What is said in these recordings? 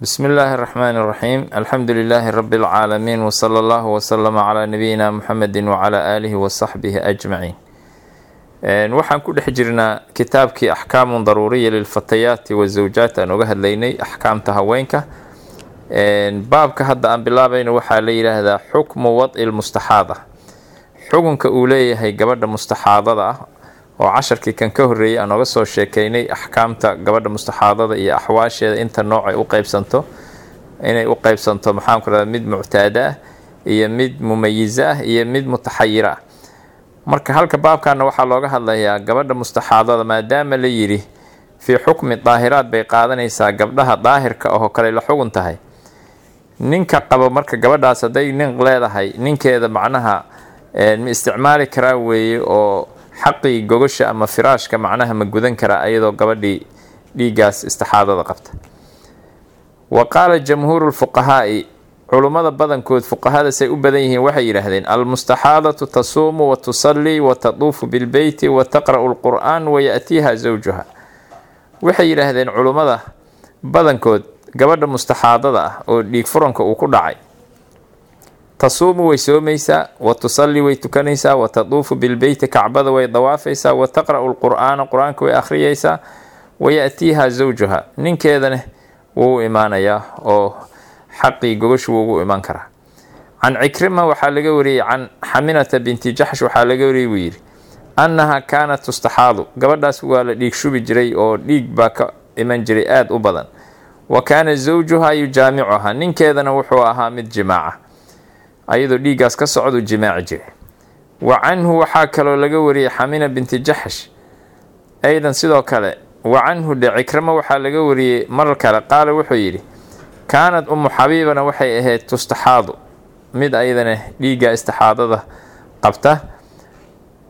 بسم الله الرحمن الرحيم الحمد لله رب العالمين وصلى الله وسلم على نبينا محمد وعلى آله وصحبه أجمعين waxaan ku dhex jirnaa kitaabkii axkaamun daruuriya lilfatayaati wazawjaat aan uga hadlaynay axkaamta haweenka baabka hadda aan bilaabayno waxaa la yidhaahdaa xukmu wadci lmustaxaada xukunka uu leeyahay gabadha mustaxaadada ah oo casharkii kan ka horreeyay aan oga soo sheekeynay axkaamta gabadha mustaxaadada iyo axwaasheeda inta noocay u qeybsanto inay u qeybsanto maxaanku rahda mid muctaada ah iyo mid mumayiso ah iyo mid mutaxayira. Marka halka baabkana waxaa looga hadlayaa gabadha mustaxaadada maadaama la yidhi fii xukmi daahiraad bay qaadanaysaa gabdhaha daahirka ahoo kale la xugun tahay. Ninka qabo marka gabadhaas hadday nin leedahay ninkeeda macnaha ma isticmaali karaa weeye oo xaqii gogosha ama firaashka macnaha ma gudan karaa iyadoo gabadhii dhiiggaas istixaadada qabta. Wa qaala jamhuuru lfuqahaa'i culummada badankood fuqahada say u badan yihiin waxay yidhaahdeen almustaxaadatu tasuumu wa tusallii wa taduufu bilbeyti wa taqra'u lqur'aan wa ya'tiiha zawjuha. Waxay yidhaahdeen culummada badankood gabadha mustaxaadada ah oo dhiig furanka uu ku dhacay tasuumu way soomaysaa wa tusallii way tukanaysaa wa taduufu bilbeyti kacbada way dawaafaysaa wa taqra'u lqur'aana qur'aanka way akhriyaysaa wa ya'tiiha zawjuha. Ninkeedana wuu imaanayaa oo xaqii gogoshu wuu ugu imaan karaa. Can cikrima waxaa laga wariyey can xaminata binti jaxsh waxaa laga wariyey buu yidhi annaha kaanat tustaxaadu. Gabadhaas waa la dhiig shubi jiray oo dhiig baa ka iman jiray aada u badan. Wa kaana zawjuhaa yujaamicuhaa. Ninkeedana wuxuu ahaa mid jimaaca ayadoo dhiiggaas ka socduu jimaaci jiray wa canhu waxaa kaloo laga wariyey xamina binti jaxsh aydan sidoo kale wa canhu dhe cikrima waxaa laga wariyey marar kale qaala wuxuu yidhi kaanad umu xabiibana waxay ahayd tustaxaadu. Mid ayadana dhiigga istixaadada qabta.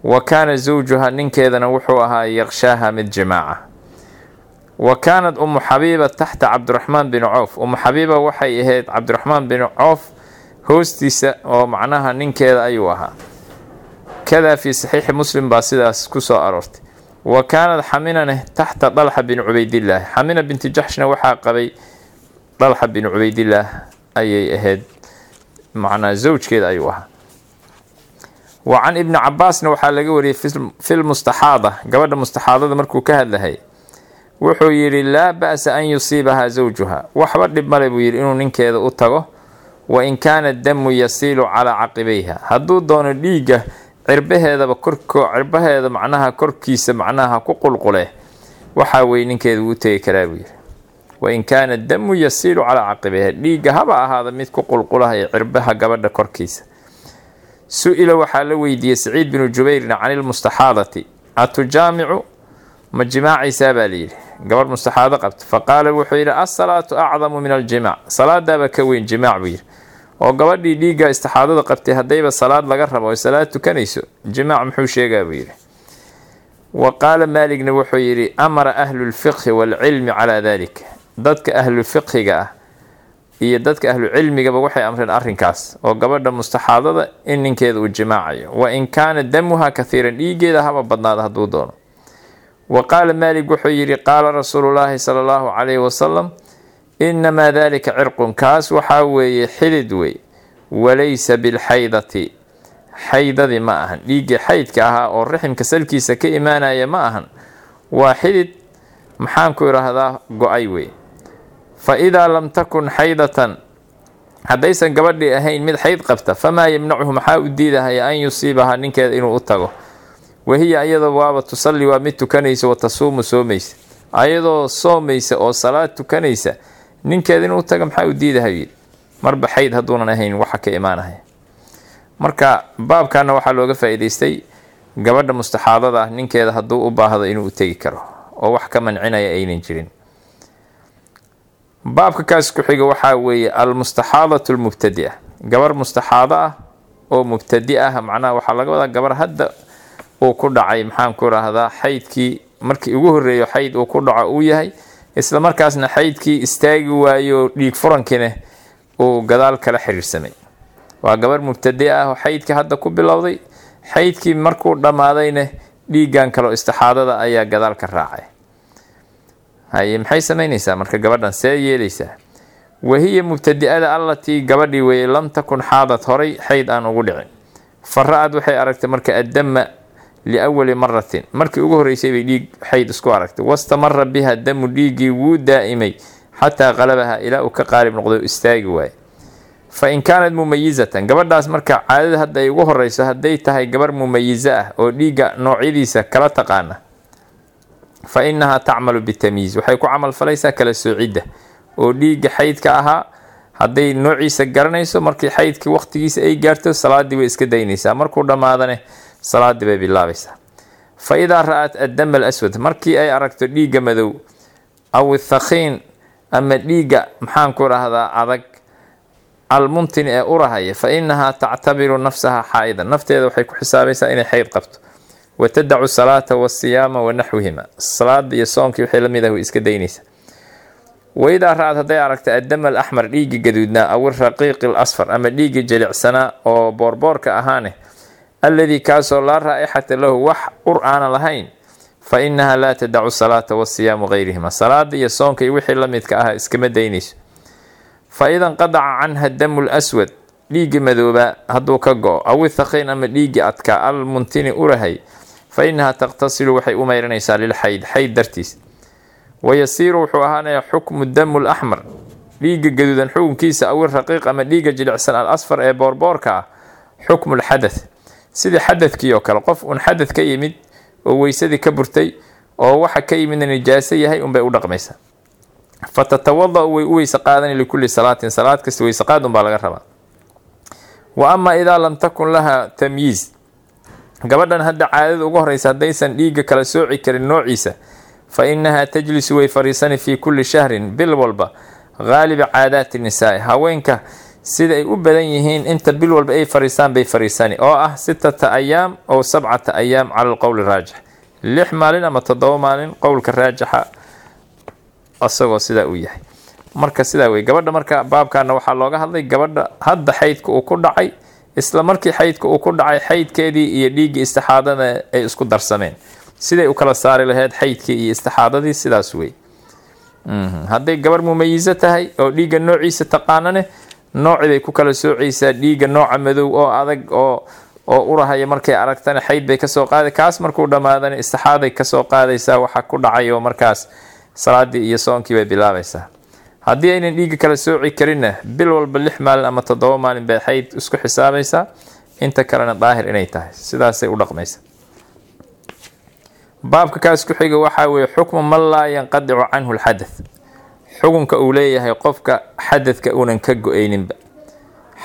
Wa kaana zawjuha ninkeedana wuxuu ahaa yaqshaaha mid jimaaca. Wa kaanad umu xabiiba taxta cabdiraxmaan bin coof umu xabiiba waxay ahayd cabdiraxmaan bin coof hoostiisa oo macnaha ninkeeda ayuu ahaa. Kadaa fii saxiixi muslim baa sidaas ku soo aroortay. Wa kaanad xaminane taxta dalxa bin cubaydillaahi xamina binti jaxshna waxaa qabay dalxa bin cubaydillaah ayay ahayd macnaa zawjkeeda ayuu ahaa. Wa can ibni cabaasna waxaa laga wariyey filmustaxaada gabadha mustaxaadada markuu ka hadlahay wuxuu yidhi laa ba'sa an yusiibahaa zawjuha waxba dhib male buu yidhi inuu ninkeeda u tago wa in kaana damu yasiilu calaa caqibayha hadduu doono dhiigga cirbaheedaba korko cirbaheeda macnaha korkiisa macnaha ku qulqule waxaa weye ninkeeda uu tegi karaa buu yidhi. Wain kaana damu yasiilu calaa caqibayha dhiigga haba ahaada mid ku qulqulahaya cirbaha gabadha korkiisa. Su'ila waxaa la weydiiyey saciid binu jubayrin can ilmustaxaadati atujaamicu ma jimaacaysaa baa layidhi gabadh mustaxaado qabta. Faqaala wuxuu yidhi asalaatu acdamu min aljimaac salaadaaba ka weyn jimaac buu yidhi. Oo gabadhii dhiigga istixaadada qabtay haddayba salaad laga rabo oy salaad tukanayso. Jimaac muxuu sheegaa buu yidhi. Wa qaala maaligna wuxuu yidhi amara ahlu lfiqhi waalcilmi calaa dalik dadka ahlu fiqhiga ah iyo dadka ahlu cilmigaba waxay amreen arrinkaas oo gabadha mustaxaadada in ninkeeda uu jimaacayo. Wa in kaana damuha kahiiran dhiigeeda haba badnaada hadduu doono wa qaala maalik wuxuu yidhi qaala rasuulullaahi sala allahu calayhi wasalam inamaa dalika cirqun. Kaas waxaa weeye xidid wey. Walaysa bilxaydati. Xaydadii ma ahan. Dhiiggii xaydka ahaa oo raximka salkiisa ka imaanaya ma ahan. Waa xidid maxaanku idhaahdaa go'ay wey. Fa idaa lam takun xaydatan haddaysan gabadhii ahayn mid xayd qabta famaa yamnachu maxaa u diidahaya an yusiibahaa ninkeeda inuu u tago wahiya ayadoo waaba tusalli waa mid tukanaysa wa tasuumu soomaysa. Ayadoo soomaysa oo salaad tukanaysa ninkeeda inuu taga maxaa u diidahay? Marba xayd hadduunan ahayn waxa ka imaanaya marka baabkana waxaa looga faa-iideystay gabadha mustaxaadada ah ninkeeda hadduu u baahdo inuu u tegi karo oo wax ka mancinaya aynan jirin. Baabka kaas ku xiga waxaa weeye almustaxaadatu lmubtadi-a gabar mustaxaado ah oo mubtadi ah macnaha waxaa laga wadaa gabar hadda uu ku dhacay maxaan ku rahdaa xaydkii markii ugu horreeyo xayd uu ku dhaco uu yahay isla markaasna xaydkii istaagi waayo dhiig furankiina uu gadaal kala xiriirsamay. Waa gabar mubtadi ah oo xaydka hadda ku bilowday. Xaydkii markuu dhammaadayna dhiiggan kaleo istixaadada ayaa gadaal ka raacay. Haye maxay samaynaysaa? Marka gabadhan see yeelaysaa. Wahiya mubtadi-ada allatii gabadhii weeyey lam takun xaadad horay xayd aan ugu dhicin. Fa ra'ad waxay aragtay marka addama liawali maratin markii ugu horreysay bay dhiig xayd isku aragtay. Wastamara biha damu dhiiggii wuu daa'imay xataa qalabaha ilaa uu ka qaalib noqdo istaagi waaye fa in kaanat mumayizatan gabadhaas marka caadada hadda ay ugu horeyso hadday tahay gabar mumayizo ah oo dhiigga noocyadiisa kala taqaana fa innahaa tacmalu bitamyiiz waxay ku camal falaysaa kala soocidda oo dhiigga xaydka ahaa. Hadday noociisa garanayso markii xaydkii waqtigiisa ay gaarto salaadii way iska daynaysaa. Markuu dhammaadane salaadii bay bilaabaysaa fa idaa ra'at addama alaswad markii ay aragto dhiigga madow aw thakhiin ama dhiigga maxaanku rahdaa adag almuntin ee urahaya fa inahaa tactabiru nafsaha xaa-idan. Nafteeda waxay ku xisaabaysaa inay xayd qabto. Wa tadacu salaata wasiyaama wa naxwihima. Salaada iyo soonkii waxay la mid ah way iska daynaysaa. Waidaa ra'ad hadday aragta addama alaxmar dhiigga gaduudnaa aw iraqiiqi al asfar ama dhiigga jelicsanaa oo boorboorka ahaane alladii kaasoo laa raa-ixata lahu wax ur aana lahayn fa inahaa laa tadacu salaata wasiyaamu gayrihima salaada iyo soonka iyo wixii la midka ah iskama daynayso. Fa ida nqadaca canha damu lswad dhiiggi madoobaa hadduu ka go-o aw ithaqiin ama dhiiggi adkaa almuntini urahay fa inahaa taqtasilu waxay u meyranaysaa lilxayd xayd dartiis. Wayasiiru wuxuu ahaanayaa xukmu damu laxmar dhiigga gaduudan xukunkiisa aw iraqiiq ama dhiigga jilicsan al asfar ee boorboorka ah xukmu lxadath sidii xadadkii oo kale. Qof uun xadad ka yimid oo weysadii ka burtay oo waxa ka yimidna nijaaso yahay unbay u dhaqmaysaa. Fa tatawada-u way u weyse qaadani likulli salaatin. Salaad kasta weyseqaad unbaa laga rabaa. Wa amaa idaa lam takun laha tamyiiz. Gabadhan hadda caadada ugu horeysa haddaysan dhiigga kala sooci karin noociisa fa inahaa tajlisu way fariisani fii kulli shahrin bil walba. Haaliba caadaati nisaai. Haweenka sida ay u badan yihiin inta bil walba ay fariisaan bay fariisani oo ah sitata ayaam oo sabcata ayaam cala alqowli raajix. Lix maalin ama toddoba maalin qowlka raajixa isagoo sidaa uu yahay. Marka sidaa wey gabadha marka baabkaana waxaa looga hadlay gabadha hadda xaydka uu ku dhacay isla markii xaydka uu ku dhacay xaydkeedii iyo dhiiggii istixaadada ay isku darsameen. Siday u kala saari lahayd xaydkii iyo istixaadadii sidaas wey hadday gabar mumayiso tahay oo dhiigga noociisa taqaanane nooci bay ku kala soocaysaa dhiigga nooca madow oo adag oo oo urahaya markay aragtana xayd bay ka soo qaada kaas markuu dhammaadana istixaaday ka soo qaadaysaa waxa ku dhacay oo markaas salaadii iyo soonkii bay bilaabaysaa. Haddii aynan dhiigga kala sooci karinna bil walba lix maalin ama toddoba maalin bay xayd isku xisaabaysaa. Inta kalena daahir inay tahay. Sidaasay u dhaqmaysa baabka kaas ku xiga waxaa weeye xukmu man laa yanqadicu canhu lxadath xukunka uu leeyahay qofka xadadka uunan ka go'ayninba.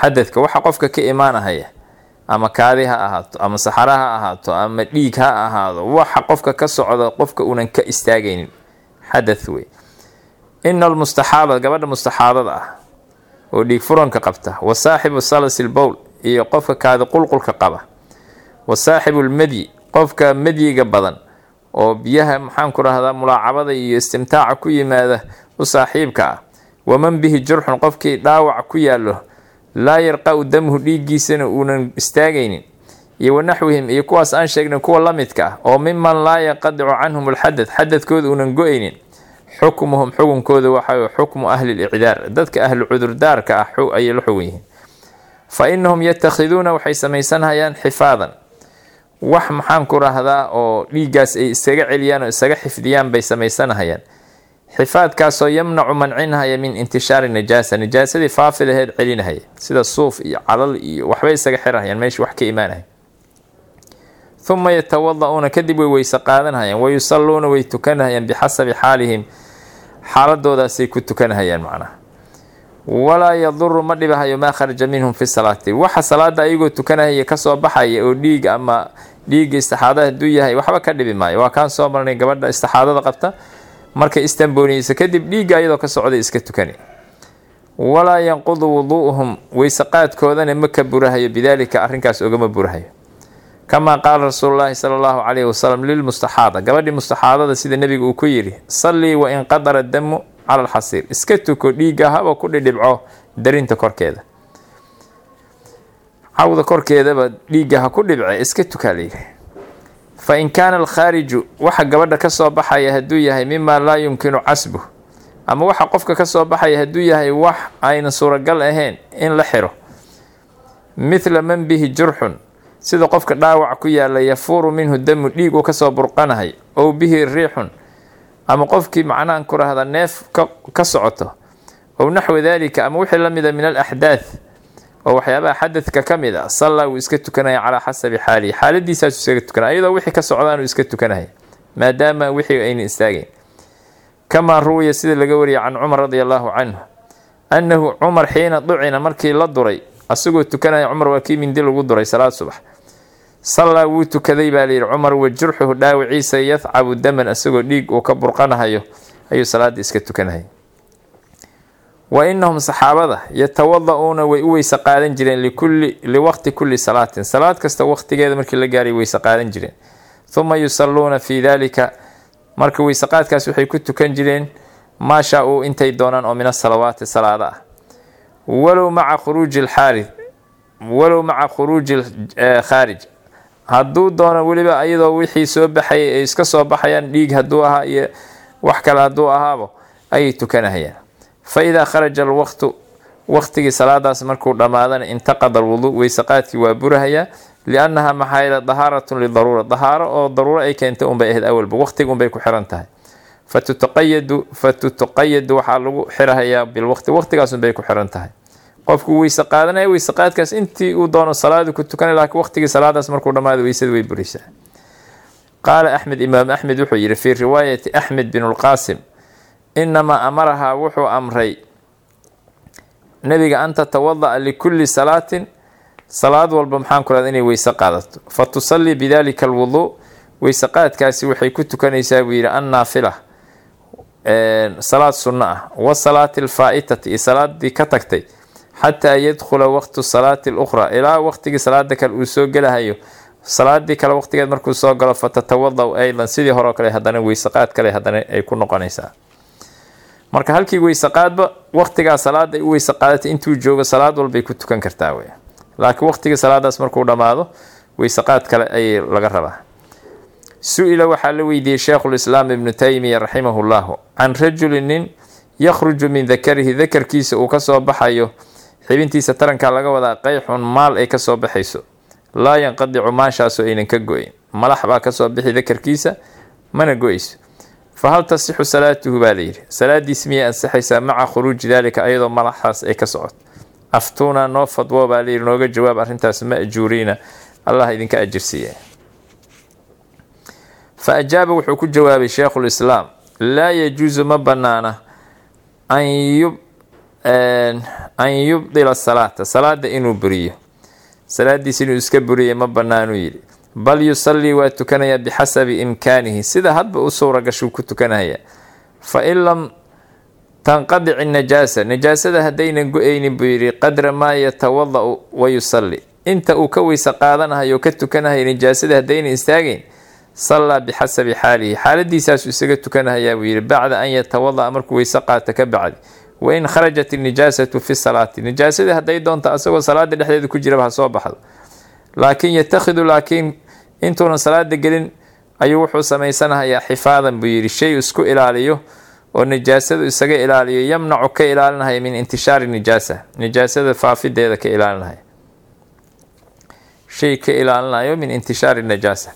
Xadadka waxa qofka ka imaanahaya ama kaadi ha ahaato ama saxara ha ahaato ama dhiig ha ahaado waxa qofka ka socda qofka uunan ka istaagaynin. Xadath wey ina almustaxaada gabadha mustaxaadada ah oo dhiig furanka qabta wa saaxibu salasil bowl iyo qofka kaadi qulqulka qaba. Wa saaxibu lmadyi qofka madyiga badan oo biyaha maxaanku rahdaa mulaacabada iyo istimtaaca ku yimaada u saaxiibka ah. Waman bihi jurxun qofkii dhaawac ku yaallo laa yarqa-u damhu dhiiggiisana uunan istaagaynin. Iyo wanaxwihim iyo kuwaas aan sheegnay kuwa la midka ah oo miman laa yanqadicu canhum alxadad xadadkooda uunan go'aynin. Xukmuhum xukunkooda waxaa xukmu ahli licdaar dadka ahlu cudurdaarka ah ayay la xugun yihiin fa inahum yatakhiduuna waxay samaysanhayaan xifaadan. Wax maxaan ku rahdaa oo dhiiggaas ay iskaga celiyaan oo isaga xifdiyaan bay sameysanahayaan xifaadkaasoo yamnacu mancinhaya min intishaari najaasa. Najaasadii faafi laheed celinahaya. Sida suuf iyo calal iyo waxbay isaga xirahayaan meesha wax ka imaanaya uma yatawada-uuna kadib way weyse qaadanhayaan wayusalluuna way tukanahayaan bixasabi xaalihim. Xaaladoodaasay ku tukanahayaan macnaha. Walaa yaduru ma dhibahayo maa kharaja minhum fi salaati. Waxa salaada ayagoo tukanahaya ka soo baxaya oo dhiig ama dhiigga istixaada haduu yahay waxba ka dhibi maayo. Waa kaan soo marnay gabadha istixaadada qabta markay istanbooniyeyso kadib dhiigga ayadoo ka socday iska tukani. Walaa yanqudu wuduuhum weyseqaadkoodana ma ka burahayo bidaalika arrinkaas ogama burahayo. Kamaa qaala rasuululaahi sala allahu calayhi wasalam lilmustaxaada gabadhii mustaxaadada sida nebiga uu ku yidhi sallii wa in qadara damu cala alxasiir iska tuko dhiigga haba ku dhidhibco darinta korkeeda. Cawda korkeedaba dhiigga ha ku dhibce iska tukaa layidhi fa in kaana alkhaariju waxa gabadha ka soo baxaya hadduu yahay mimaa laa yumkinu casbuh ama waxa qofka ka soo baxaya hadduu yahay wax ayna suuragal ahayn in la xiro. Mithla man bihi jurxun sida qofka dhaawac ku yaalla yafuuru minhu damu dhiig uu ka soo burqanahay ow bihi riixun. Ama qofkii macnahan ku rahda neef ka socoto ow naxwi dalika ama wixii lamida min alaxdaath oo waxyaabaha xadadka ka mid a sallaa wuu iska tukanaya calaa xasabi xaalihi xaaladiisaasu iskaga tukanaya iyadoo wixii ka socdaanuu iska tukanaya maadaama wixii ayna istaagayn kamaa ruwiya sida laga wariyay can cumar radia allahu canhu annahu cumar xiina ducina markii la duray asagoo tukanaya cumar waa kii mindi lagu duray salaad subax. Sallaa wuu tukaday baa layidhi cumar wa jurxuhu dhaawiciisa yadcabu daman asagoo dhiig uu ka burqanahayo ayuu salaada iska tukanahaya wa inahum saxaabada yatawada-uuna way u weyse qaadan jireen likulli liwaqti kulli salaatin. Salaad kasta waqtigeeda markii la gaaray weyse qaadan jireen. Huma yusalluuna fii dalika marka weyseqaadkaas waxay ku tukan jireen maa shaa-uu intay doonaan oo min asalawaati salaada ah. Walow maca khuruuji alxaari walow maca khuruuji khaarij. Hadduu doono weliba iyadoo wixii soo baxayay ay iska soo baxayaan dhiig hadduu ahaa iyo wax kale hadduu ahaabo ayay tukanahayaan fa idaa kharaja alwaqtu waqtigii salaadaas markuu dhammaadana intaqada alwuduu weyseqaadkii waa burahayaa liannaha maxaa yeele dahaaratun lidaruura dahaaro oo daruuro ay keentay unbay ahayd awalba waqtiga unbay ku xiran tahay fatutaqayadu fatutaqayadu waxaa lagu xirahayaa bilwaqti waqtigaas unbay ku xiran tahay qofku weyse qaadanaya weyse qaadkaas intii uu doono salaada ku tukanay laakiin waqtigii salaadaas markuu dhammaado weysada way buraysaa qaala axmed imaam axmed wuxuu yidhi fii riwaayati axmed bin lqaasim inamaa amarahaa wuxuu amray nabiga an tatawada'a likulli salaatin salaad walba maxaan ku rahda inay weyse qaadato fa tusallii bidalika alwuduu weyse qaadkaasi waxay ku tukanaysaa buu yidhi annaafila salaad sunno ah wasalaati alfaa'itati iyo salaadii ka tagtay xataa yadkhula waqtu salaati alukhraa ilaa waqtigii salaada kale uu soo gelahayo salaadii kale waqtigeed markuu soo galo fatatawada aydan sidii horeo kale haddana weyseqaad kale haddana ay ku noqonaysaa marka halkii weyseqaadba waqtigaa salaada ay u weyse qaadatay intuu joogo salaad walbay ku tukan kartaa wey laakiin waqtigii salaadaas markuu dhammaado weyseqaad kale ayay laga rabaa. Su'ila waxaa la weydiiyey sheekhulislaam ibnu taymiya raximahu llahu can rajulin nin yakhruju min dakarihi dakarkiisa uu ka soo baxayo xibintiisa tarankaa laga wadaa qayxun maal ay ka soo baxayso. Laa yanqadicu maashaasoo aynan ka go-in malax baa ka soo bixi dakarkiisa mana go'ayso fa hal tasixu salaatuhu baa layidhi salaadiis miyay ansaxaysaa maca khuruuji daalika ayadoo malaxaas ay ka socoto aftuuna noo fadwo baa layidhi nooga jawaab arrintaas ma ajuuriina allah idinka ajirsiiya fa ajaaba wuxuu ku jawaabay sheekhulislaam laa yajuusu ma banaana an yub an yubdila salaata. Salaada inuu buriyo. Salaadiis inuu iska buriya ma banaanuu yidhi bal yusallii waa tukanaya bixasabi imkaanihi. Sida hadba u suura gashuu ku tukanaya. Fa in lam tanqadic najaasa. Najaasada haddaynan go'aynin buu yidhi qadra maa yatawada-u wa yusalli. Inta uu ka weyse qaadanahayo ka tukanahay najaasada haddaynan istaagayn sallaa bixasabi xaalihi. Xaaladiisaasu isaga tukanahayaa buu yidhi bacda an yatawada-a markuu weyse qaata ka bacdi. Wain kharajat innijaasatu fi salaati. Nijaasadii hadday doonto asagoo salaada dhexdeeda ku jiraba ha soo baxdo. Laakiin yatakhidu laakiin intuunan salaada gelin ayuu wuxuu samaysanahayaa xifaadan buu yidhi shay isku ilaaliyo oo nijaasadu isaga ilaaliyo yamnacu ka ilaalinahaya min intishaari nijaasa nijaasada faafideeda ka ilaalinahaya shay ka ilaalinayo min intishaari najaasa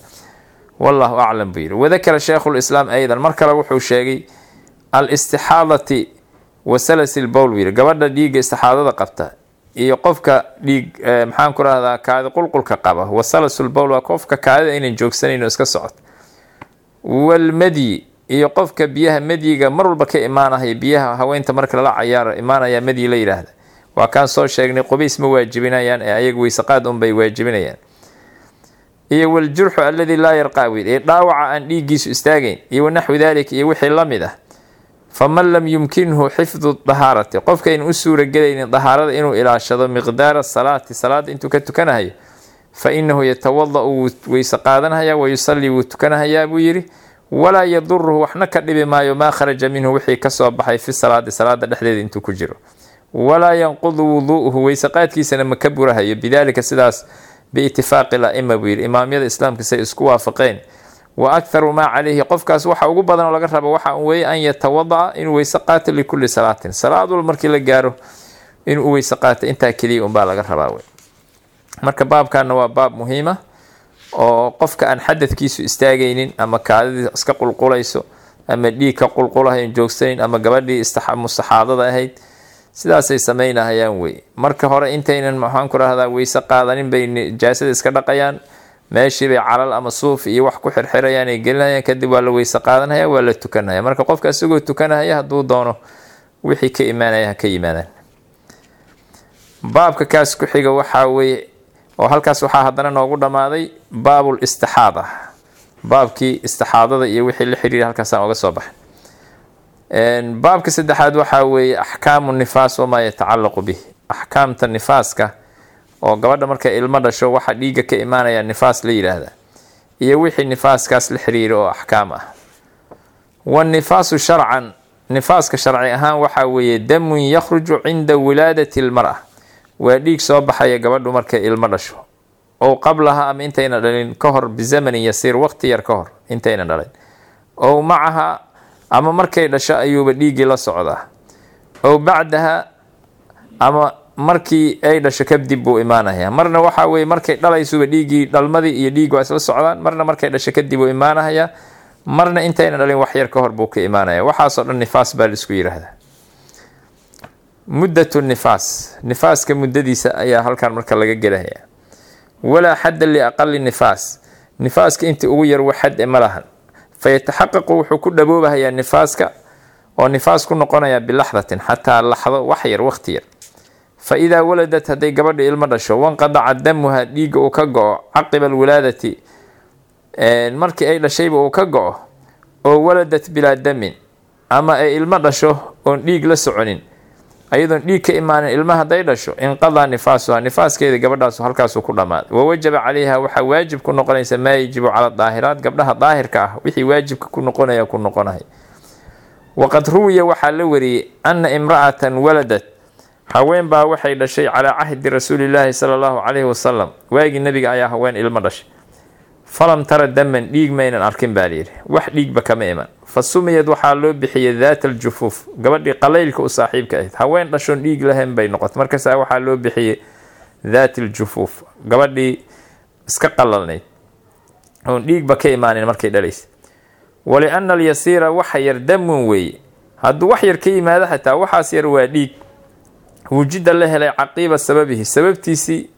wallahu aclam buu yidhi. Wadakara sheikhulislaam aydan mar kale wuxuu sheegay alistixaadati wasalasi lbowl buu yidhi. Gabadha dhiigga istixaadada qabta iyo qofka dhiig maxaan ku rahdaa kaadi qulqulka qaba. Wasalasulbowl waa qofka kaadida aynan joogsanayn oo iska socoto walmadyi iyo qofka biyaha madyiga mar walba ka imaanaya biyaha haweenta marka lala cayaaro imaanaya madyi la yidhaahda waa kaan soo sheegnay qubays ma waajibinayaan ee ayaga weysaqaad unbay waajibinayaan. Iyo waljurxu alladii laa yarqaa wiil ee dhaawaca aan dhiiggiisu istaagayn iyo wanaxwi daalika iyo wixii la mid ah faman lam yumkinhu xifdu dahaarati. Qofkayn u suuragelaynin dahaarada inuu ilaashado miqdaara salaati salaada intuu ka tukanahayo fa inahu yatawada-u wuu weyse qaadanhayaa wayusallii wuu tukanahayaa buu yidhi walaa yaduruhu waxna ka dhibi maayo maa kharaja minhu wixii ka soo baxay fi salaadi salaada dhexdeeda intuu ku jiro. Walaa yanqudu wuduu'uhu weyseqaadkiisana ma ka burahayo. Bidaalika sidaas biitifaaqi la-ima buu yidhi. Imaamyada islaamka say isku waafaqeen wa akharu maa calayhi qofkaas waxa ugu badan oo laga rabo waxa un weeye an yatawada'a inuu weyse qaato likulli salaatin. Salaad wal markii la gaaro inuu weyse qaato intaa keliya unbaa laga rabaa wey marka baabkanna waa baab muhiima oo qofka aan xadadkiisu istaagaynin ama kaadidii iska qulqulayso ama dhiig ka qulqulahayn joogsanin ama gabadhii mustaxaadada ahayd sidaasay sameynahayaan wey marka hore intaynan maxaan ku rahdaa weyse qaadanin bay nijaasada iska dhaqayaan meeshii bay calal ama suuf iyo wax ku xirxirayaan ay gelinayaan kadib waa la weyse qaadanaya waa la tukanaya. Marka qofka isagoo tukanahaya hadduu doono wixii ka imaanaya ha ka yimaadaan baabka kaas ku xiga waxaa weye oo halkaas waxaa haddana noogu dhammaaday baabul istixaada baabkii istixaadada iyo wixii la xiriira halkaasaan oga soo baxay. Baabka saddexaad waxaa weeye axkaamu nifaas wamaa yatacalaqu bih axkaamta nifaaska oo gabadha markay ilmo dhasho waxa dhiigga ka imaanaya nifaas la yidhaahda iyo wixii nifaaskaas la xiriira oo axkaam ah. Wanifaasu sharcan nifaaska sharci ahaan waxaa weeye damun yakhruju cinda wilaadati lmara waa dhiig soo baxaya gabadhu markay ilmo dhasho ow qablaha ama intayna dhalin ka hor bizamanin yasiir waqti yar ka hor intayna dhalin. Ow macaha ama markay dhasho ayuuba dhiiggii la socdaa. Ow bacdaha ama markii ay dhasho kadib buu imaanaya marna waxaa weye markay dhalaysuba dhiiggii dhalmadii iyo dhiig waa isla socdaan marna markay dhasho kadib uu imaanahaya marna intayna dhalin waxyar ka hor buu ka imaanaya. Waxaasoo dhan nifaas baa la isku yidhaahdaa muddatu nifaas. Nifaaska muddadiisa ayaa halkan marka laga gelaya walaa xadda liaqali nifaas. Nifaaska intii ugu yar wax xad e ma lahan. Fayataxaqaqu wuxuu ku dhaboobahayaa nifaaska oo nifaas ku noqonaya bilaxdatin xataa laxdo wax yar waqti yar fa idaa waladat hadday gabadha ilmo dhasho wanqadaca damuha dhiigga uu ka go-o caqiba alwilaadati markii ay dhashayba uu ka go-o oo waladat bilaa damin ama ay ilmo dhasho oon dhiig la soconin ayadoon dhiig ka imaanin ilma hadday dhasho inqadaa nifaasuha nifaaskeeda gabadhaasu halkaasuu ku dhammaaday wawajaba calayha waxaa waajib ku noqonaysa maa yajibu cala daahiraat gabdhaha daahirka ah wixii waajibka ku noqonaya ku noqonay waqad ruwiya waxaa la wariyey ana imra'atan waladat haween baa waxay dhashay calaa cahdi rasuulilaahi sala allahu calayhi wasalam waagii nabiga ayaa haween ilmo dhashay. Falam tara daman dhiig maynan arkin baa layidhi wax dhiigba kama iman. Fa sumiyad waxaa loo bixiyay daata aljufuuf gabadhii qalaylka u saaxiibka ahayd. Haween dhashoon dhiig lahayn bay noqotay. Markaasaa waxaa loo bixiyey daat aljufuuf gabadhii iska qalalnayd oon dhiigba ka imaanin markay dhalaysa waliana alyasiira waxa yar damun weeye. Hadduu wax yar ka yimaado xataa waxaas yar waa dhiig wujida la helay caqiiba sababihi sababtiisii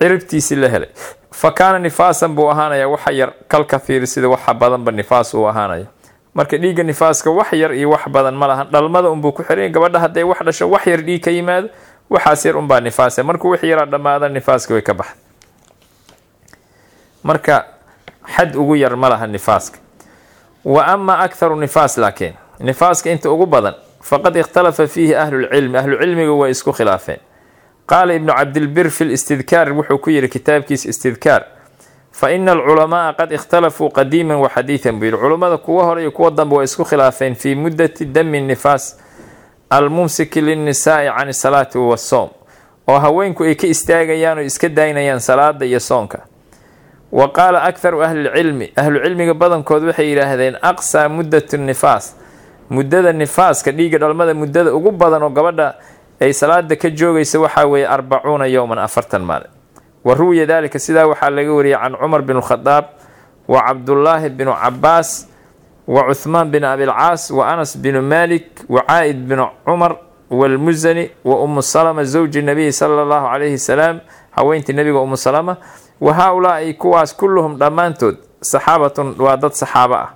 ciribtiisii la helay. Fa kaana nifaasan buu ahaanaya waxa yar kal kathiiri sida waxa badanba nifaas uu ahaanaya marka dhiigga nifaaska wax yar iyo wax badan ma lahan dhalmada unbuu ku xiran gabadha hadday wax dhasho wax yar dhiig ka yimaado waxaas yar unbaa nifaasa. Markuu wix yaraa dhammaada nifaaska way ka baxda marka xad ugu yar ma laha nifaaska. Wa ama akharu nifaas laakiin nifaaska inta ugu badan faqad ikhtalafa fiihi ahlulcilmi ahlucilmiga waa isku khilaafeen. Qaala ibnu cabdilbir fi listidkaar wuxuu ku yidhi kitaabkiisa istidkaar fa ina alculamaaa qad ikhtalafuu qadiiman wa xadiidan buu yidhi. Culummada kuwa hore iyo kuwa dambe waa isku khilaafeen fii muddati dami nifaas almumsiki linnisaai can isalaati wasoom oo haweenku ay ka istaagayaan oo iska daynayaan salaada iyo soonka. Wa qaala akharu ahlilcilmi ahlucilmiga badankood waxay yidhaahdeen aqsaa muddatu nifaas muddada nifaaska dhiigga dhalmada muddada ugu badan oo gabadha ay salaada ka joogaysa waxaa weeye arbacuuna yowman afartan maalin. Wa ruwiya daalika sidaa waxaa laga wariyay can cumar bin khadaab wa cabdullaahi binu cabaas wa cuhmaan bin abilcaas wa anas binu malik wa caa-id binu cumar walmusani wa umu salama zawji nabiyi sala allahu calayhi salaam haweentii nabiga umu salama. Wa haa-ulaai kuwaas kulluhum dhammaantood saxaabatun waa dad saxaabo ah.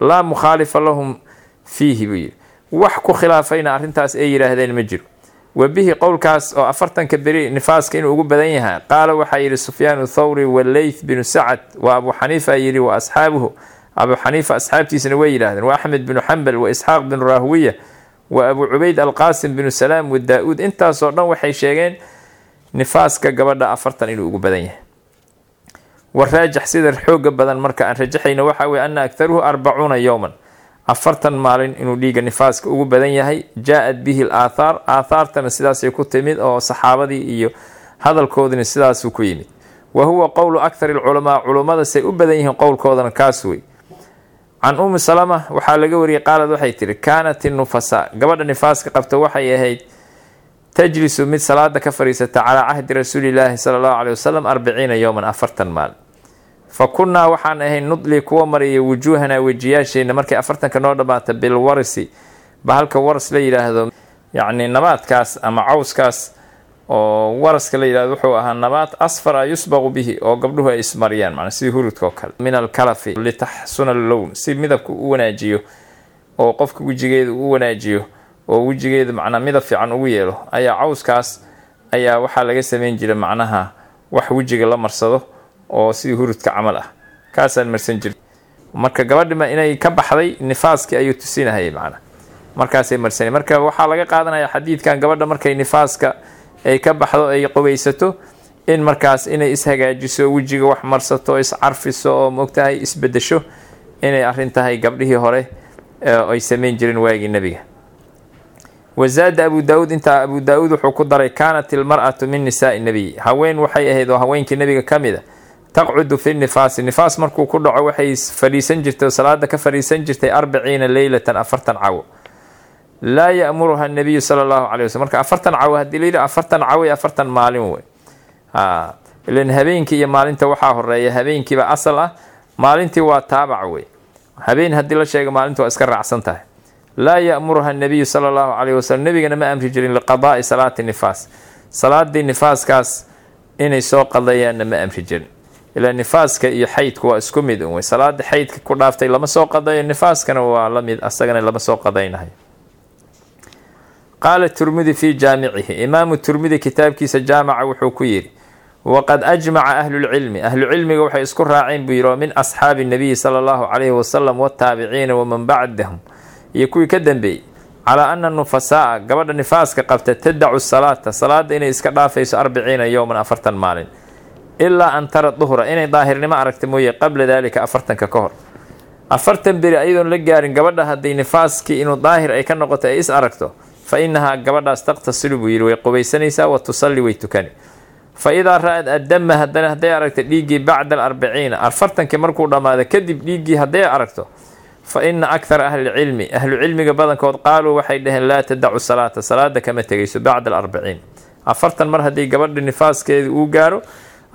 Laa mukhaalifa lahum fiihi buu yidhi. Wax ku khilaafayna arrintaas ay yidhaahdeen ma jiro. Wa bihi qowlkaas oo afartanka beri nifaaska inuu ugu badan yahay qaala waxaa yidhi sufyaanu thawri waleyth binu sacad wa abu xaniifa yidhi wa asxaabuhu. Abu xaniifa asxaabtiisana way yidhahdeen wa axmed binu xambal wa isxaaq binu rahwiya wa abu cubayd alqaasim binu salaam wa daa-uud. Intaasoo dhan waxay sheegeen nifaaska gabadha afartan inuu ugu badan yahay. Waraajix sida xooga badan marka aan rajaxayna waxaa weye ana akharuhu arbacuuna yowman afartan maalin inuu dhiiga nifaaska ugu badan yahay jaa-ad bihi l aathaar aathaartana sidaasay ku timid oo saxaabadii iyo hadalkoodina sidaasuu ku yimid. Wa huwa qowlu akhari lculamaa culummada say u badan yihiin qowlkoodana kaas wey can ummi salama waxaa laga wariyey qaalad waxay tihi kaanat innufasaa gabadha nifaaska qabta waxay ahayd tajlisu mid salaada ka fadhiisata calaa cahdi rasuulilaahi sala allahu caley wasalam arbiciina yowman afartan maalin fa kunnaa waxaan ahayn nudli kuwa maraya wujuuhanaa wejiyaasheenna markay afartanka noo dhammaata bilwarisi bahalka waras la yidhaahdo yacni nabaadkaas ama cawskaas oo waraska la yidhahdo wuxuu ahaa nabaad asfara yusbaqu bihi oo gabdhuhu ay ismariyaan. Macnaa sidii hurudka oo kale. Min alkalafi litaxsuna allown si midabka u wanaajiyo oo qofka wejigeeda u wanaajiyo oo wejigeeda macnaa midab fiican ugu yeelo ayaa cawskaas ayaa waxaa laga sameyn jiray macnaha wax wejiga la marsado oo sidii hurudka camal ah. Kaasaan marsan jir marka gabadhima inay ka baxday nifaaskii ayuu tusinahayay macnaa markaasay marsanay. Marka waxaa laga qaadanaya xadiidkan gabadha markay nifaaska ay ka baxdo ay qubaysato in markaas inay ishagaajiso wejiga wax marsato iscarfiso oo moogtahay isbedesho inay arrin tahay gabdhihii hore ay sameyn jireen waagii nebiga. Wazaada abu daa-uud intaa abu daa-uud wuxuu ku daray kaanat ilmar'atu min nisaai nebiy haween waxay ahayd oo haweenkii nebiga ka mid a taqcudu fi nifaasi nifaas markuu ku dhaco waxay fadhiisan jirtay salaada ka fadhiisan jirtay arbaciina leylatan afartan cawo. Laa yamuruha nabiyu sala allahu calay waslm marka afartan cawo haddii layidhi afartan cawo afartan maalin wey. Ilan habeenkii iyo maalinta waxaa horreeya habeenkiiba asal ah maalintii waa taabac wey. Habeen haddii la sheega maalinta waa iska raacsan tahay. Laa yamuruha nabiyu sala allahu calayh wasalam nebigana ma amri jirin liqadaai salaati nifaas. Salaadii nifaaskaas inay soo qadayaanna ma amri jirin ilaa nifaaska iyo xaydku waa isku mid. Un wey salaada xaydka ku dhaaftay lama soo qadayo nifaaskana waa la mid asagana lama soo qadaynahay. Qaala turmidi fii jaamicihi imaamu turmidi kitaabkiisa jaamaca wuxuu ku yidhi waqad ajmaca ahlulcilmi ahlucilmiga waxay isku raaceen buu yidhi oo min asxaabi nabiyi sala allahu calayhi wasalam wataabiciina waman bacdahum. Iyo kuwii ka dambeeyey calaa ana nufasaaa gabadha nifaaska qabta tadacu salaata. Salaada inay iska dhaafayso arbiciina yowman afartan maalin ilaa an tara duhra. Inay daahirnimo aragta mooye qabla daalika afartanka ka hor. Afartan beri ayadoon la gaarin gabadha hadday nifaaskii inuu daahir ay ka noqoto ay is aragto fa inahaa gabadhaas taqtasilu buu yidhi way qubaysanaysaa wa tusalli way tukani. Fa idaa ra'ad addama haddana hadday aragto dhiiggii bacda alarbiciina afartankii markuu dhammaado kadib dhiiggii hadday aragto fa ina akthara ahlilcilmi ahlu cilmiga badankood qaaluu waxay dhaheen laa tadacu salaata salaada kama tegayso bacda alarbiciin afartan mar haddii gabadha nifaaskeeda uu gaaro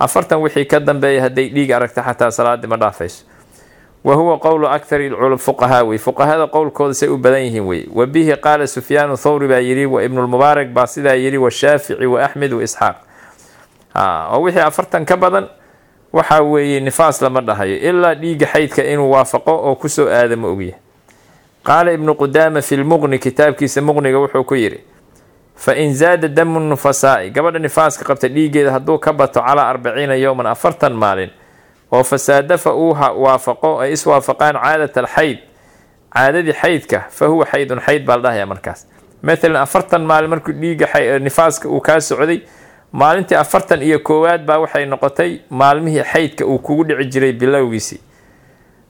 afartan wixii ka dambeeya hadday dhiig aragto xataa salaadii ma dhaafayso. Wa huwa qowlu akthari fuqahaa wey. Fuqahada qowlkooda say u badan yihiin wey. Wa bihi qaala sufyaanu thawri baa yidhi wa ibnulmubaarak baa sidaa yidhi washaafici wa axmed wa isxaaq. Oo wixii afartan ka badan waxaa weeye nifaas lama dhahayo. Ilaa dhiigga xaydka inuu waafaqo oo ku soo aada ma ogyahay. Qaala ibnu qudaama fi lmuqni kitaabkiisa muqniga wuxuu ku yidhi fa in zaada damu nufasaai gabadha nifaaska qabta dhiiggeeda hadduu ka bato calaa arbaciina yowman afartan maalin oo fasaadafa uu waafaqo ay iswaafaqaan caadat alxayd caadadii xaydka fa huwa xaydun xayd baa la dhahaya markaas maalan afartan maalin markuu dhiigga nifaaska uu kaa socday maalintii afartan iyo koowaad baa waxay noqotay maalmihii xaydka uu kugu dhici jiray bilowgiisii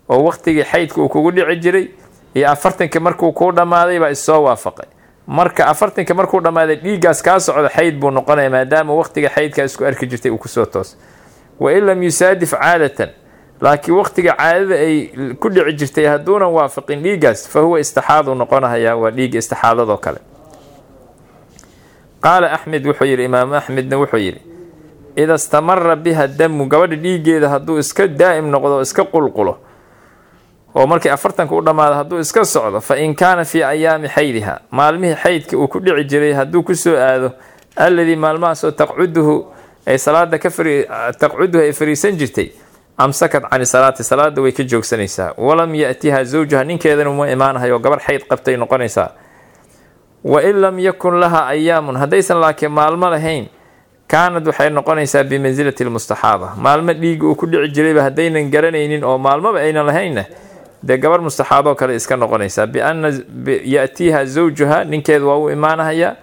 oo waqtigii xaydka uu kugu dhici jiray iyo afartankii markuu kuu dhammaaday baa issoo waafaqay marka afartankii markuu dhammaaday dhiiggaas kaa socda xayd buu noqonaya maadaama waqtiga xaydkaa isku arki jirtay uu ku soo toos. Wain lam yusaadif caadatan laakiin waqtiga caadada ay ku dhici jirtay hadduunan waafaqin dhiiggaas fa huwa istixaadu noqonahayaa waa dhiigga istixaadadoo kale. Qaala axmed wuxuu yidhi imaamu axmedna wuxuu yidhi ida istamara biha damu gabadha dhiiggeeda hadduu iska daa'im noqdo iska qulqulo oo markii afartanka u dhammaado hadduu iska socdo fa in kaana fii ayaami xaydiha maalmihii xaydka uu ku dhici jiray hadduu ku soo aado alladii maalmahaasoo taqcuduhu ay salaada ka taqcuduhu ay fariisan jirtay amsakat cani salaati salaada way ka joogsanaysaa. Walam yatiha zawjaha ninkeedana uma imaanahayo gabar xayd qabtay noqonaysaa. Wain lam yakun laha ayaamun haddaysan laakiin maalmo lahayn kaanad waxay noqonaysaa bimansilati lmustaxaada maalmo dhiiga uu ku dhici jirayba haddaynan garanaynin oo maalmoba aynan lahaynna dee gabar mustaxaadoo kale iska noqonaysaa. Biana yatiiha zawjuha ninkeeda waa u imaanahayaa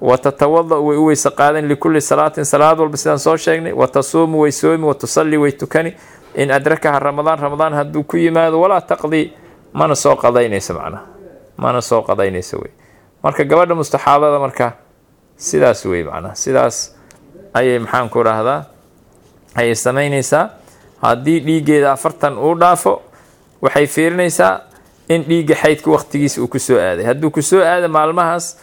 wa tatawada way u weyse qaadan likulli salaatin salaad walba sidaan soo sheegnay. Wa tasuumu way soomi wa tusalli way tukani. In adrakaha ramadaan ramadaan hadduu ku yimaado walaa taqdii mana soo qadaynayso macnaha. Mana soo qadaynayso wey marka gabadha mustaxaadada marka sidaas wey macnaha. Sidaas ayay maxaanku rahdaa ayay samaynaysaa. Haddii dhiiggeeda afartan uu dhaafo waxay fiirinaysaa in dhiigga xaydka waqtigiisa uu ku soo aaday. Hadduu ku soo aada maalmahaas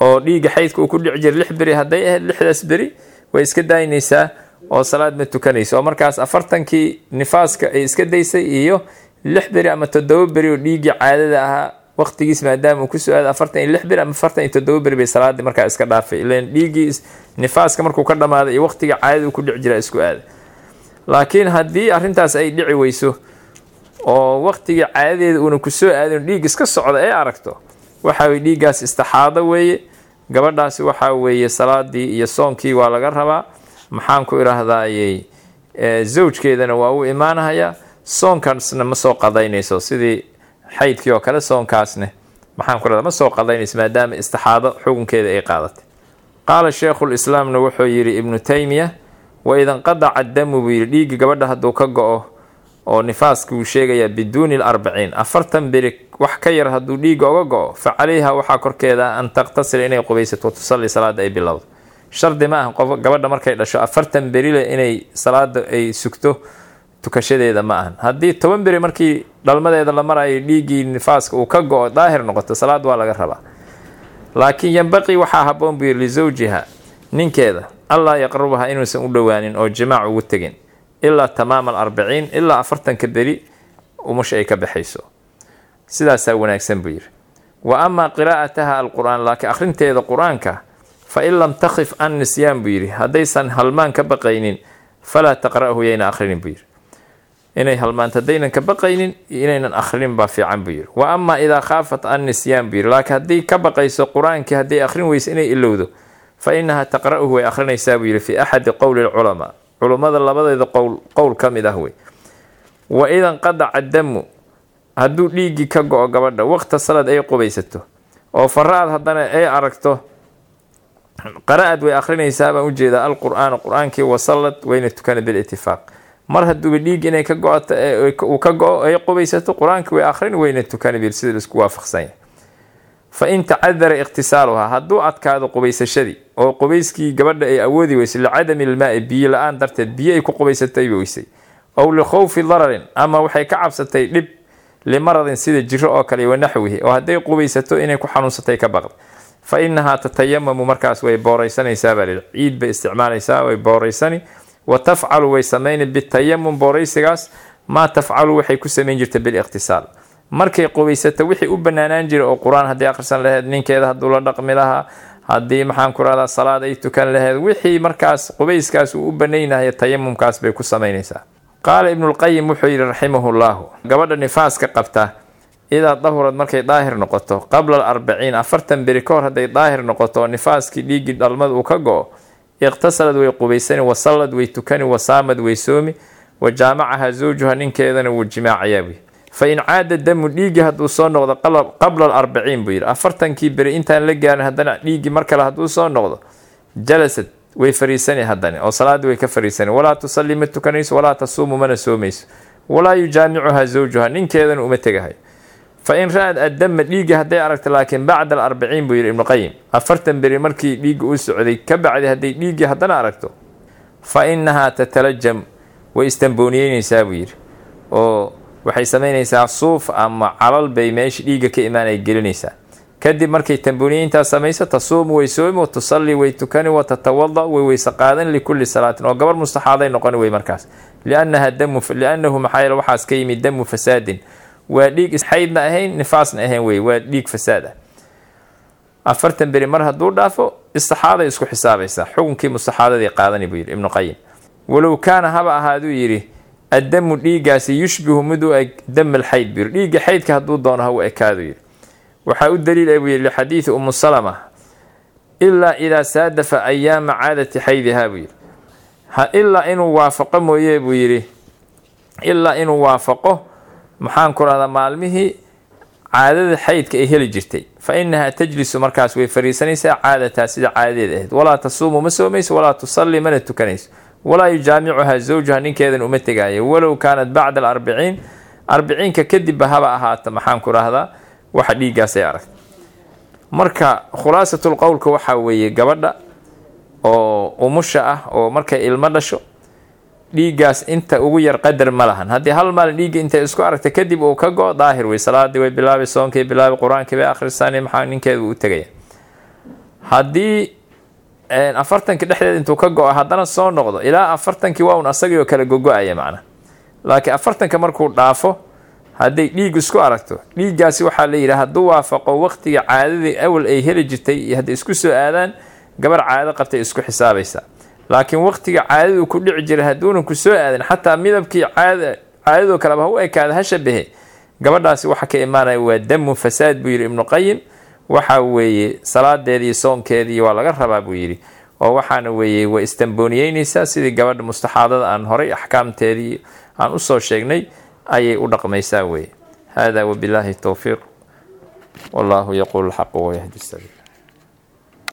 oo dhiigga xaydka uu ku dhici jira lix beri hadday ahayd lixdaas beri way iska daynaysaa oo salaad ma tukanayso. Oo markaas afartankii nifaaska ay iska daysay iyo lix beri ama toddoba beri oo dhiiggii caadada ahaa waqtigiis maadaama uu ku soo aada afartan iyo lix beri ama afartan iyo toddoba beri bay salaadii markaa iska dhaafay. Ilan dhiiggii nifaaska markuu ka dhamaaday iyo waqtiga caadada uu ku dhici jira isku aada laakiin haddii arrintaas ay dhici weyso oo waqtigii caadadeeda uuna ku soo aadin dhiig iska socda ee aragto waxa weye dhiiggaas istixaado weeye. Gabadhaasi waxaa weeye salaadii iyo soonkii waa laga rabaa. Maxaan ku idhaahdayey zawjkeedana waa u imaanahayaa soonkaasna ma soo qadaynayso sidii xaydkii oo kale soonkaasne. Maxaan ku ma soo qadaynayso maadaama istixaado xukunkeeda ay qaadatay. Qaala sheekhulislaamna wuxuu yidhi ibnu taymiya wa idanqadaca damu buu yidhi dhiigga gabadha hadduu ka go-o oo nifaaska uu sheegayaa biduuni larbaciin afartan beri wax ka yar hadduu dhiigga oga go-o fa calayha waxaa korkeeda an taqtasila inay qubaysato tusalli salaada ay bilowdo. Shardi ma ah qof gabadha markay dhasho afartan berile inay salaada ay sugto tukashadeeda ma ahan. Haddii toban beri markii dhalmadeeda la marayo dhiiggii nifaaska uu ka go-o daahir noqoto salaad waa laga rabaa. Laakiin yambaqii waxaa haboon buu yiri lisawjiha ninkeeda allaa yaqrubaha inuusan u dhowaanin oo jimaac ugu tegin ilaa tamaama alarbaciin ilaa afartanka beri umusha ay ka baxayso. Sidaasaa wanaagsan buu yidhi. Wa amaa qiraa'ataha alqur-aan laakiin akhrinteeda qur'aanka fa in lam takhif an nisyaan buu yidhi. Haddaysan halmaan ka baqaynin falaa taqra'hu yayna akhrinin buu yidhi. Inay halmaanto haddaynan ka baqaynin inaynan akhrinin baa fiican buu yidhi. Wa amaa idaa khaafat an nisyaan buu yidhi. Laakiin haddii ka baqayso qur'aankii hadday akhrin weyso inay ilowdo fa inaha taqra'uhu way akhrinaysaa buu yidhi fii axadi qowli lculamaa culummada labadeeda qowl qowl ka mid ah wey. Wa idan qadaca damu hadduu dhiiggii ka go-o gabadha waqta salad ay qubaysato oo fara-ad haddana ay aragto qara-ad way akhrinaysaa baan u jeedaa alqur-aan qur'aankii wasallad wayna tukana bilitifaaq mar hadduuba dhiig inay ka go-ato uu ka go-o ay qubaysato qur'aankii way akhrin wayna tukana bil sida la isku waafaqsanya fa in tacadara ikhtisaaluhaa hadduu adkaado qubaysashadii oo qubayskii gabadha ay awoodi weysay licadami ilmaai biyo la'aan darteed biyo ay ku qubaysatay weysay. Ow likhowfi dararin ama waxay ka cabsatay dhib limaradin sida jiro oo kale wanaxwihi oo hadday qubaysato inay ku xanuunsatay ka baqda. Fa inahaa tatayamamu markaas way booraysanaysaa baa ciid bay isticmaalaysaa way booraysani wa tafcalu way samayni bitayamum booraysigaas maa tafcalu waxay ku samayn jirta bilikhtisaal markay qubaysato wixii u banaanaan jira oo qur'aan haddii akhrisan laheyd ninkeeda hadduu la dhaqmi lahaa haddii maxaan ku rahdaa salaad ay tukan laheyd wixii markaas qubayskaas uu u banaynahay tayamumkaas bay ku samaynaysaa. Qaala ibnulqayim wuxuu yidhi raximahu llaahu gabadha nifaaska qabta idaa dahurad markay daahir noqoto qabla alarbaciin afartan beri ka hor hadday daahir noqoto nifaaskii dhiiggii dhalmada uu ka go-o iqtasalad way qubaysani wasallad way tukani wasaamad way soomi wa jaamacaha zawjuha ninkeedana wuu jimaacayaa fa in caada damu dhiiggii hadduu soo noqdo qabla alarbaciin buu yidhi. Afartankii beri intaan la gaarin haddana dhiiggii mar kale hadduu soo noqdo jalasad way fariisani haddani oo salaadii way ka fariisani. Walaa tusalli ma tukanayso walaa tasuumu mana soomayso walaa yujaamicuha zawjuha ninkeedana uma tegahayo fa in ra'ad addama dhiigga hadday aragta laakiin bacda alarbaciin buu yidhi ibnuqayim afartan beri markii dhiigga uu socday ka bacdi hadday dhiiggii haddana aragto fa inahaa tatalajam way istambooniyeynaysaa buu yidhi. Oo waxay samaynaysaa suuf ama calal bay meesha dhiigga ka imaanay gelinaysaa. Kadib markay tambooniyeyntaas samayso tasuumu way soomi wa tusalli way tukani wa tatawada way weyse qaadan likulli salaatin oo gabar mustaxaaday noqoni wey markaas. Liannaha damu liannahu maxaa yeele waxaas ka yimid damu fasaadin. Waa dhiig xaydna ahayn nifaasna ahayn wey waa dhiig fasaad ah afartan beri mar hadduu dhaafo istixaaday isku xisaabaysaa xukunkii mustaxaadadii qaadani buu yidhi ibnu qayim walow kaana haba ahaaduu yidhi addamu dhiiggaasi yushbihu mid u eg dam alxayd buu yidhi dhiigga xaydka hadduu doono ha u ekaadu yidhi waxaa u daliila buu yidhi lixadiidi umu salama ilaa idaa saadafa ayaama caadati xaydihaa buu yidhi ilaa inuu waafaqo mooye buu yidhi ilaa inuu waafaqo maxaan ku rahdaa maalmihii caadada xaydka ay heli jirtay fa inahaa tajlisu markaas way fariisanaysaa caadataa sida caadadeed ahayd walaa tasuumu ma soomayso walaa tusalli mana tukanayso walaa yujaamicuhaa zawjuha ninkeedan uma tegaayo walow kaanat bacda alarbiciin arbiciinka kadibba haba ahaata maxaan ku rahdaa waxa dhiiggaas ay aragta marka khulaasatul qowlka waxaa weeye gabadha oo umusha ah oo markay ilmo dhasho dhiiggaas inta ugu yar qadar ma lahan. Haddii hal maalin dhiigga intay isku aragta kadib uu ka go daahir wey salaadii way bilaabay soonkii bilaabay qur'aankii bay akhrisanay maxaa ninkeedu u tegaya? Haddii afartankii dhexdeed intuu ka go-o haddana soo noqdo. Ilaa afartankii waa un asagii oo kale gogo-aya macna. Laakiin afartanka markuu dhaafo hadday dhiig isku aragto dhiiggaasi waxaa la yidhaha hadduu waafaqo waqtiga caadadii awal ay heli jirtay iyo hadday isku soo aadaan gabar caado qabtay isku xisaabaysaa laakiin waqtiga caadadu ku dhici jiray hadduunan ku soo aadin xataa midabkii caada caadadoo kaleba ha u ekaada ha shabahe gabadhaasi waxa ka imaanaya waa damu fasaad buu yidhi ibnu qayim waxa weeye salaadeedii soonkeedii waa laga rabaa buu yidhi oo waxaana weeye way istambooniyeynaysaa sidii gabadha mustaxaadada aan horay axkaamteedii aan u soo sheegnay ayay u dhaqmaysaa weye hada wabilaahi towfiiq wallahu yaquulu lxaq wayahdi sabiil